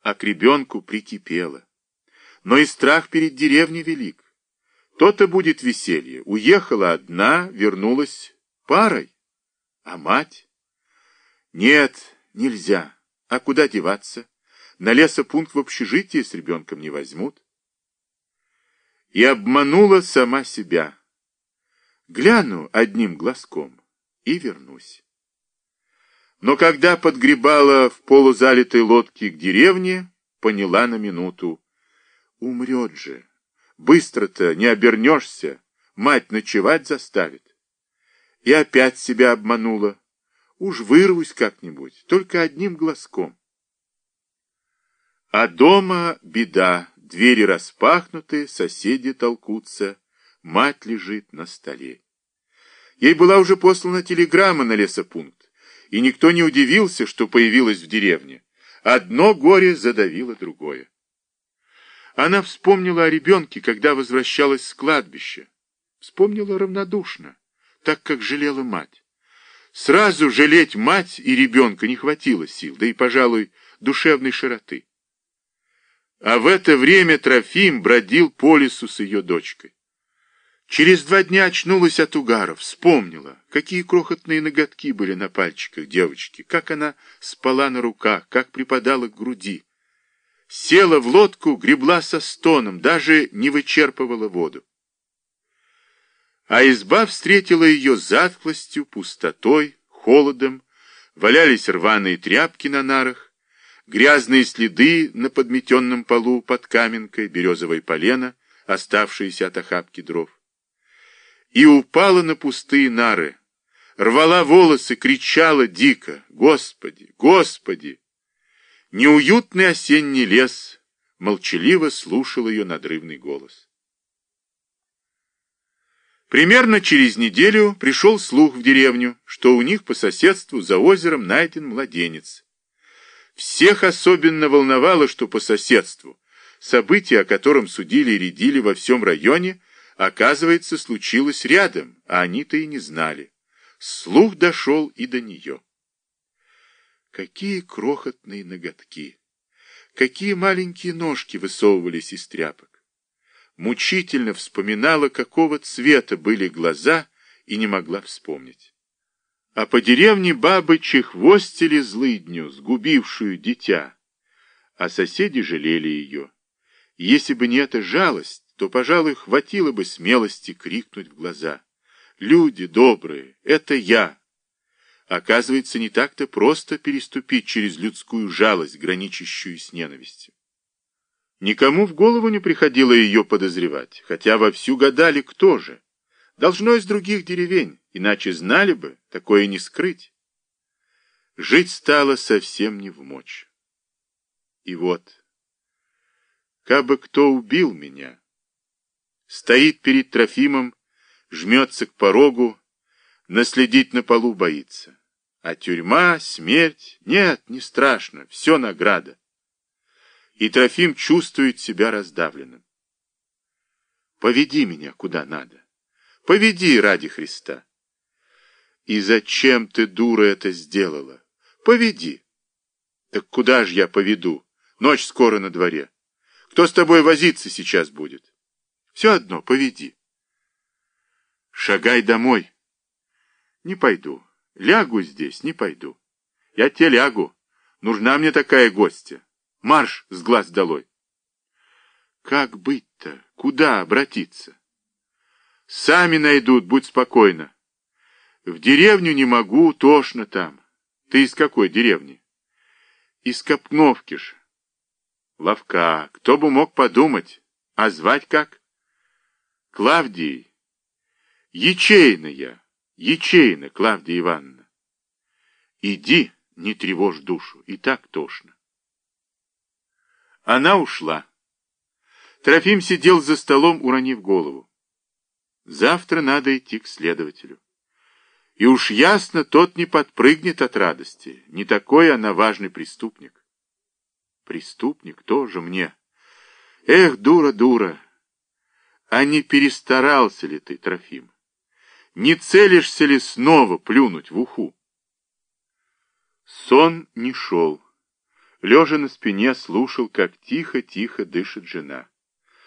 а к ребенку прикипела. Но и страх перед деревней велик. То-то будет веселье. Уехала одна, вернулась парой. А мать? Нет, нельзя. А куда деваться? На лесопункт в общежитие с ребенком не возьмут. И обманула сама себя. Гляну одним глазком и вернусь. Но когда подгребала в полузалитой лодке к деревне, поняла на минуту. Умрет же. Быстро-то не обернешься, мать ночевать заставит. И опять себя обманула. Уж вырвусь как-нибудь, только одним глазком. А дома беда, двери распахнуты, соседи толкутся, мать лежит на столе. Ей была уже послана телеграмма на лесопункт, и никто не удивился, что появилась в деревне. Одно горе задавило другое. Она вспомнила о ребенке, когда возвращалась с кладбища. Вспомнила равнодушно, так как жалела мать. Сразу жалеть мать и ребенка не хватило сил, да и, пожалуй, душевной широты. А в это время Трофим бродил по лесу с ее дочкой. Через два дня очнулась от угаров, вспомнила, какие крохотные ноготки были на пальчиках девочки, как она спала на руках, как припадала к груди села в лодку, гребла со стоном, даже не вычерпывала воду. А изба встретила ее затхлостью, пустотой, холодом, валялись рваные тряпки на нарах, грязные следы на подметенном полу под каменкой, березовой полено, оставшиеся от охапки дров. И упала на пустые нары, рвала волосы, кричала дико «Господи! Господи!» Неуютный осенний лес молчаливо слушал ее надрывный голос. Примерно через неделю пришел слух в деревню, что у них по соседству за озером найден младенец. Всех особенно волновало, что по соседству событие, о котором судили и рядили во всем районе, оказывается, случилось рядом, а они-то и не знали. Слух дошел и до нее. Какие крохотные ноготки! Какие маленькие ножки высовывались из тряпок! Мучительно вспоминала, какого цвета были глаза, и не могла вспомнить. А по деревне бабы чехвостили злыдню, сгубившую дитя, а соседи жалели ее. Если бы не эта жалость, то, пожалуй, хватило бы смелости крикнуть в глаза. «Люди добрые, это я!» Оказывается, не так-то просто переступить через людскую жалость, граничащую с ненавистью. Никому в голову не приходило ее подозревать, хотя вовсю гадали, кто же. Должно из других деревень, иначе знали бы, такое не скрыть. Жить стало совсем не в мочь. И вот, как бы кто убил меня, стоит перед Трофимом, жмется к порогу, наследить на полу боится. А тюрьма, смерть, нет, не страшно, все награда. И Трофим чувствует себя раздавленным. Поведи меня куда надо. Поведи ради Христа. И зачем ты, дура, это сделала? Поведи. Так куда же я поведу? Ночь скоро на дворе. Кто с тобой возиться сейчас будет? Все одно, поведи. Шагай домой. Не пойду. Лягу здесь, не пойду. Я тебе лягу. Нужна мне такая гостья. Марш с глаз долой. Как быть-то? Куда обратиться? Сами найдут, будь спокойна. В деревню не могу, тошно там. Ты из какой деревни? Из Копновки ж. Ловка, кто бы мог подумать. А звать как? Клавдией. Ячейная. Ячейна, Клавдия Ивановна. Иди, не тревожь душу, и так тошно. Она ушла. Трофим сидел за столом, уронив голову. Завтра надо идти к следователю. И уж ясно, тот не подпрыгнет от радости. Не такой она важный преступник. Преступник тоже мне. Эх, дура, дура. А не перестарался ли ты, Трофим? Не целишься ли снова плюнуть в уху? Сон не шел. лежа на спине, слушал, как тихо-тихо дышит жена.